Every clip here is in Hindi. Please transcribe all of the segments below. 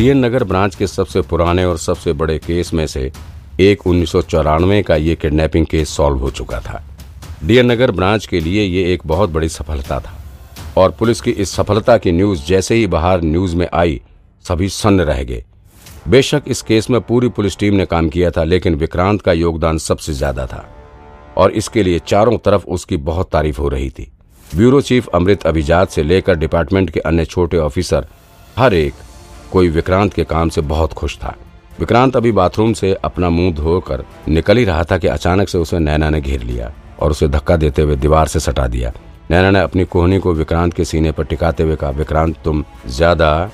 डीएन नगर ब्रांच के सबसे पुराने और सबसे बड़े केस में से एक उन्नीस का ये किडनैपिंग केस सॉल्व हो चुका था। डीएन नगर ब्रांच के लिए ये एक बहुत बड़ी सफलता था और पुलिस की इस सफलता की न्यूज़ जैसे ही बाहर न्यूज़ में आई, सभी सन्न रह गए। बेशक इस केस में पूरी पुलिस टीम ने काम किया था, लेकिन विक्रांत का योगदान सबसे ज़्यादा था और इसके लिए चारों तरफ़ उसकी बहुत तारीफ़ हो रही थी। ब्यूरो चीफ अमृत अभिजात से लेकर डिपार्टमेंट के अन्य छोटे ऑफिसर, हर एक कोई विक्रांत के काम से बहुत खुश था। विक्रांत अभी बाथरूम से अपना मुँह धोकर निकल ही रहा था कि अचानक से उसे नैना ने घेर लिया और उसे धक्का देते हुए दीवार से सटा दिया। नैना ने अपनी कोहनी को विक्रांत के सीने पर टिकाते हुए कहा, विक्रांत, तुम ज़्यादा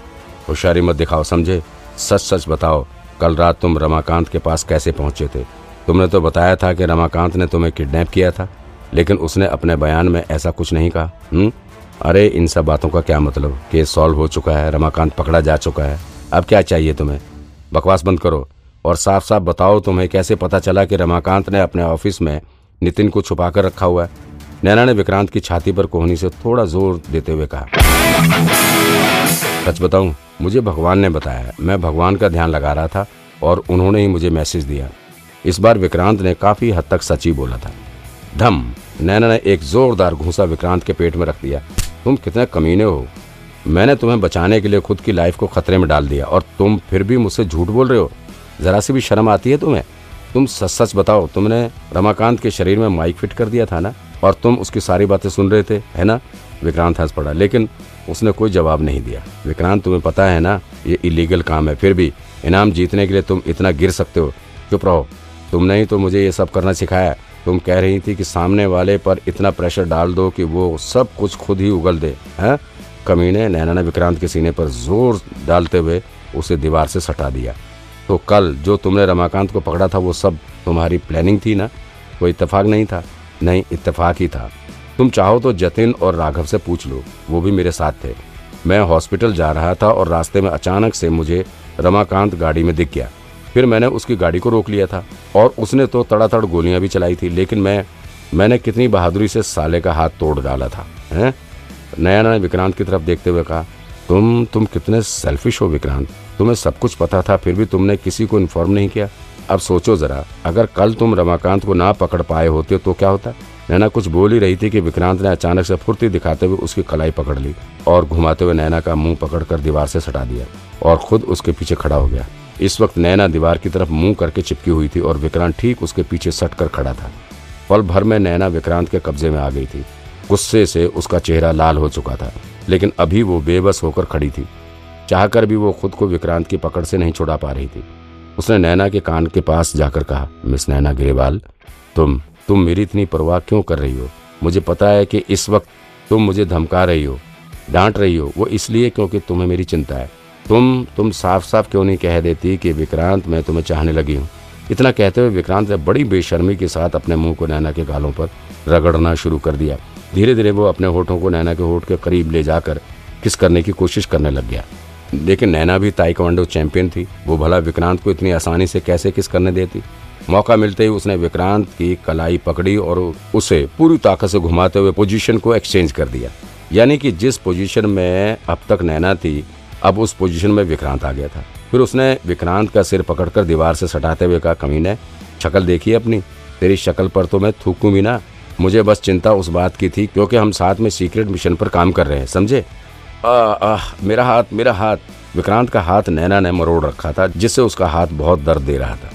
होशियारी मत दिखाओ, समझे? सच सच बताओ, कल रात तुम रमाकांत के पास कैसे पहुँचे थे? तुमने तो बताया था कि रमाकांत ने तुम्हें किडनैप किया था, लेकिन उसने अपने बयान में ऐसा कुछ नहीं कहा हुँ? अरे, इन सब बातों का क्या मतलब? केस सॉल्व हो चुका है, रमाकांत पकड़ा जा चुका है। अब क्या चाहिए तुम्हें? बकवास बंद करो। और साफ़ साफ़ बताओ तुम्हें कैसे पता चला कि रमाकांत ने अपने ऑफ़िस में नितिन को छुपा कर रखा हुआ है? नैना ने विक्रांत की छाती पर कोहनी से थोड़ा ज़ोर देते हुए कहा, सच बताऊँ, मुझे भगवान ने बताया मैं भगवान का ध्यान लगा रहा था और उन्होंने ही मुझे मैसेज दिया। इस बार विक्रांत ने काफ़ी हद तक सच ही बोला था। धम! नैना ने एक जोरदार घूसा विक्रांत के पेट में रख दिया। तुम कितने कमीने हो। मैंने तुम्हें बचाने के लिए खुद की लाइफ को खतरे में डाल दिया और तुम फिर भी मुझसे झूठ बोल रहे हो। जरा सी भी शर्म आती है तुम्हें? तुम सच सच बताओ, तुमने रमाकांत के शरीर में माइक फिट कर दिया था ना? और तुम उसकी सारी बातें सुन रहे थे, है ना? विक्रांत हंस पड़ा, लेकिन उसने कोई जवाब नहीं दिया। विक्रांत, तुम्हें पता है ना, ये इलीगल काम है। फिर भी इनाम जीतने के लिए तुम इतना गिर सकते हो। चुप रहो। तुमने ही तो मुझे ये सब करना सिखाया। तुम कह रही थी कि सामने वाले पर इतना प्रेशर डाल दो कि वो सब कुछ खुद ही उगल दे, हैं? कमीने नैना ने विक्रांत के सीने पर ज़ोर डालते हुए उसे दीवार से सटा दिया। तो कल जो तुमने रमाकांत को पकड़ा था वो सब तुम्हारी प्लानिंग थी ना? कोई इतफाक नहीं था? नहीं, इत्तेफाक ही था। तुम चाहो तो जतिन और राघव से पूछ लो, वो भी मेरे साथ थे। मैं हॉस्पिटल जा रहा था और रास्ते में अचानक से मुझे रमाकांत गाड़ी में दिख गया। फिर मैंने उसकी गाड़ी को रोक लिया था और उसने तो तड़ातड़ गोलियाँ भी चलाई थी, लेकिन मैं, मैंने कितनी बहादुरी से साले का हाथ तोड़ डाला था, हैं? नया ने विक्रांत की तरफ़ देखते हुए कहा, तुम तुम कितने सेल्फिश हो विक्रांत। तुम्हें सब कुछ पता था, फिर भी तुमने किसी को इन्फॉर्म नहीं किया। अब सोचो जरा, अगर कल तुम रमाकांत को ना पकड़ पाए होते तो क्या होता? नैना कुछ बोल ही रही थी कि विक्रांत ने अचानक से फुर्ती दिखाते हुए उसकी कलाई पकड़ ली और घुमाते हुए नैना का मुँह पकड़कर दीवार से सटा दिया और खुद उसके पीछे खड़ा हो गया। इस वक्त नैना दीवार की तरफ़ मुँह करके चिपकी हुई थी और विक्रांत ठीक उसके पीछे सट कर खड़ा था। पल भर में नैना विक्रांत के कब्जे में आ गई थी। गुस्से से उसका चेहरा लाल हो चुका था, लेकिन अभी वो बेबस होकर खड़ी थी। चाहकर भी वो खुद को विक्रांत की पकड़ से नहीं छुड़ा पा रही थी। उसने नैना के कान के पास जाकर कहा, मिस नैना गिरेवाल, तुम तुम मेरी इतनी परवाह क्यों कर रही हो? मुझे पता है कि इस वक्त तुम मुझे धमका रही हो, डांट रही हो। वो इसलिए क्योंकि तुम्हें मेरी चिंता है। तुम तुम साफ़ साफ़ क्यों नहीं कह देती कि विक्रांत, मैं तुम्हें चाहने लगी हूँ? इतना कहते हुए विक्रांत ने बड़ी बेशर्मी के साथ अपने मुँह को नैना के गालों पर रगड़ना शुरू कर दिया। धीरे धीरे वो अपने होठों को नैना के होठ के करीब ले जाकर किस करने की कोशिश करने लग गया। लेकिन नैना भी ताइक्वांडो चैंपियन थी। वो भला विक्रांत को इतनी आसानी से कैसे किस करने देती? मौका मिलते ही उसने विक्रांत की कलाई पकड़ी और उसे पूरी ताकत से घुमाते हुए पोजीशन को एक्सचेंज कर दिया। यानी कि जिस पोजीशन में अब तक नैना थी अब उस पोजीशन में विक्रांत आ गया था। फिर उसने विक्रांत का सिर पकड़कर दीवार से सटाते हुए कहा कमीने शक्ल देखी अपनी। तेरी शक्ल पर तो मैं थूकूं भी ना। मुझे बस चिंता उस बात की थी क्योंकि हम साथ में सीक्रेट मिशन पर काम कर रहे हैं समझे? आ, मेरा हाथ मेरा हाथ। विक्रांत का हाथ नैना ने मरोड़ रखा था जिससे उसका हाथ बहुत दर्द दे रहा था।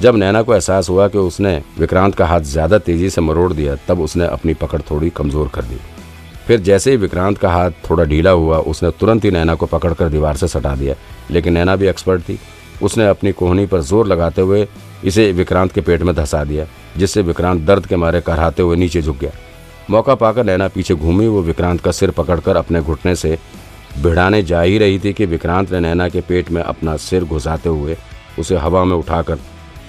जब नैना को एहसास हुआ कि उसने विक्रांत का हाथ ज़्यादा तेज़ी से मरोड़ दिया तब उसने अपनी पकड़ थोड़ी कमज़ोर कर दी। फिर जैसे ही विक्रांत का हाथ थोड़ा ढीला हुआ, उसने तुरंत ही नैना को पकड़कर दीवार से सटा दिया। लेकिन नैना भी एक्सपर्ट थी। उसने अपनी कोहनी पर ज़ोर लगाते हुए इसे विक्रांत के पेट में धंसा दिया, जिससे विक्रांत दर्द के मारे कराते हुए नीचे झुक गया। मौका पाकर नैना पीछे घूमी, वो विक्रांत का सिर पकड़कर अपने घुटने से भिड़ाने जा ही रही थी कि विक्रांत ने नैना के पेट में अपना सिर घुसाते हुए उसे हवा में उठाकर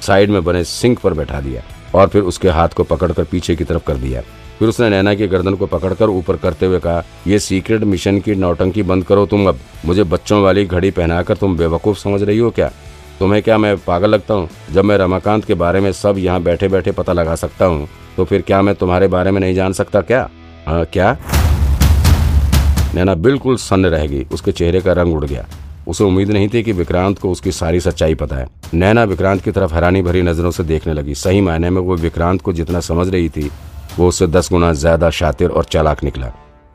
साइड में बने सिंक पर बैठा दिया और फिर उसके हाथ को पकड़कर पीछे की तरफ़ कर दिया। फिर उसने नैना की गर्दन को पकड़कर ऊपर करते हुए कहा ये सीक्रेट मिशन की नौटंकी बंद करो तुम अब। मुझे बच्चों वाली घड़ी पहनाकर तुम बेवकूफ़ समझ रही हो क्या? तुम्हें क्या मैं पागल लगता हूँ? जब मैं रमाकांत के बारे में सब यहाँ बैठे बैठे पता लगा सकता हूँ तो फिर क्या मैं तुम्हारे बारे में नहीं जान सकता क्या? आ, क्या? नैना बिल्कुल सन्न रह गई। उसके चेहरे का रंग उड़ गया। उसे उम्मीद नहीं थी कि विक्रांत को उसकी सारी सच्चाई पता है। नैना विक्रांत की तरफ़ हैरानी भरी नज़रों से देखने लगी। सही मायने में वो विक्रांत को जितना समझ रही थी वो उससे दस गुना ज़्यादा शातिर और चालाक निकला।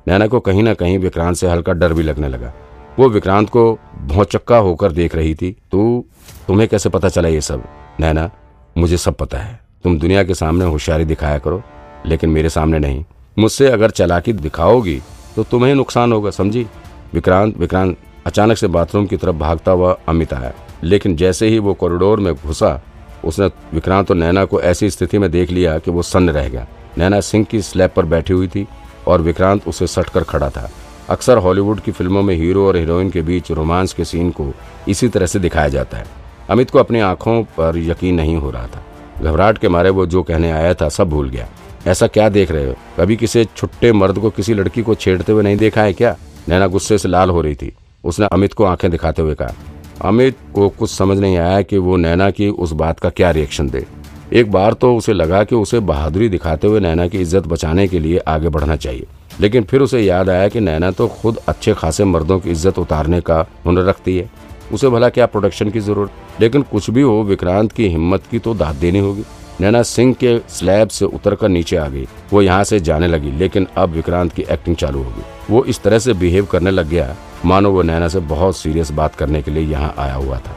नैना को कहीं ना कहीं विक्रांत से हल्का डर भी लगने लगा। वो विक्रांत को भौचक्का होकर देख रही थी, तू, तुम्हें कैसे पता चला ये सब? नैना, मुझे सब पता है। तुम दुनिया के सामने होशियारी दिखाया करो, लेकिन मेरे सामने नहीं। मुझसे अगर चलाकी दिखाओगी तो तुम्हें नुकसान होगा, समझी? विक्रांत विक्रांत अचानक से बाथरूम की तरफ़ भागता हुआ अमित आया। लेकिन जैसे ही वो कॉरिडोर में घुसा, उसने, विक्रांत और नैना को ऐसी स्थिति में देख लिया कि वो सन्न रह गया। नैना सिंह की स्लैब पर बैठी हुई थी और विक्रांत उसे सटकर खड़ा था। अक्सर हॉलीवुड की फ़िल्मों में हीरो और हीरोइन के बीच रोमांस के सीन को इसी तरह से दिखाया जाता है। अमित को अपनी आँखों पर यकीन नहीं हो रहा था। घबराहट के मारे वो जो कहने आया था, सब भूल गया। ऐसा क्या देख रहे हो? कभी किसी छुट्टे मर्द को किसी लड़की को छेड़ते हुए नहीं देखा है क्या? नैना गुस्से से लाल हो रही थी। उसने अमित को आँखें दिखाते हुए कहा, अमित को कुछ समझ नहीं आया कि वो नैना की उस बात का क्या रिएक्शन दे। एक बार तो उसे लगा कि उसे बहादुरी दिखाते हुए नैना की इज़्ज़त बचाने के लिए आगे बढ़ना चाहिए। लेकिन फिर उसे याद आया कि नैना तो खुद अच्छे खासे मर्दों की इज़्ज़त उतारने का हुनर रखती है। उसे भला क्या प्रोडक्शन की ज़रूरत? लेकिन कुछ भी हो, विक्रांत की हिम्मत की तो दाद देनी होगी। नैना सिंह के स्लैब से उतरकर नीचे आ गई। वो यहाँ से जाने लगी, लेकिन अब विक्रांत की एक्टिंग चालू हो गई वो इस तरह से बिहेव करने लग गया, मानो वो नैना से बहुत सीरियस बात करने के लिए यहाँ आया हुआ था।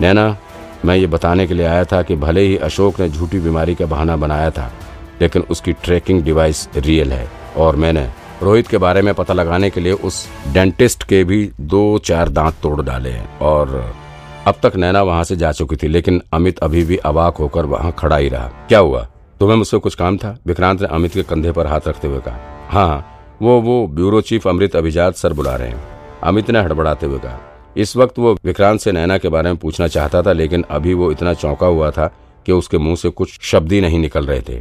नैना मैं ये बताने के लिए आया था कि भले ही अशोक ने झूठी बीमारी का बहाना बनाया था, लेकिन उसकी ट्रैकिंग डिवाइस रियल है और मैंने रोहित के बारे में पता लगाने के लिए उस डेंटिस्ट के भी दो चार दांत तोड़ डाले हैं और अब तक नैना वहाँ से जा चुकी थी, लेकिन अमित अभी भी अवाक होकर वहाँ खड़ा ही रहा। क्या हुआ? तुम्हें मुझसे कुछ काम था? विक्रांत ने अमित के कंधे पर हाथ रखते हुए कहा। हाँ वो वो ब्यूरो चीफ अमृत अभिजात सर बुला रहे हैं। अमित ने हड़बड़ाते हुए कहा। इस वक्त वो विक्रांत से नैना के बारे में पूछना चाहता था, लेकिन अभी वो इतना चौंका हुआ था कि उसके मुँह से कुछ शब्द ही नहीं निकल रहे थे।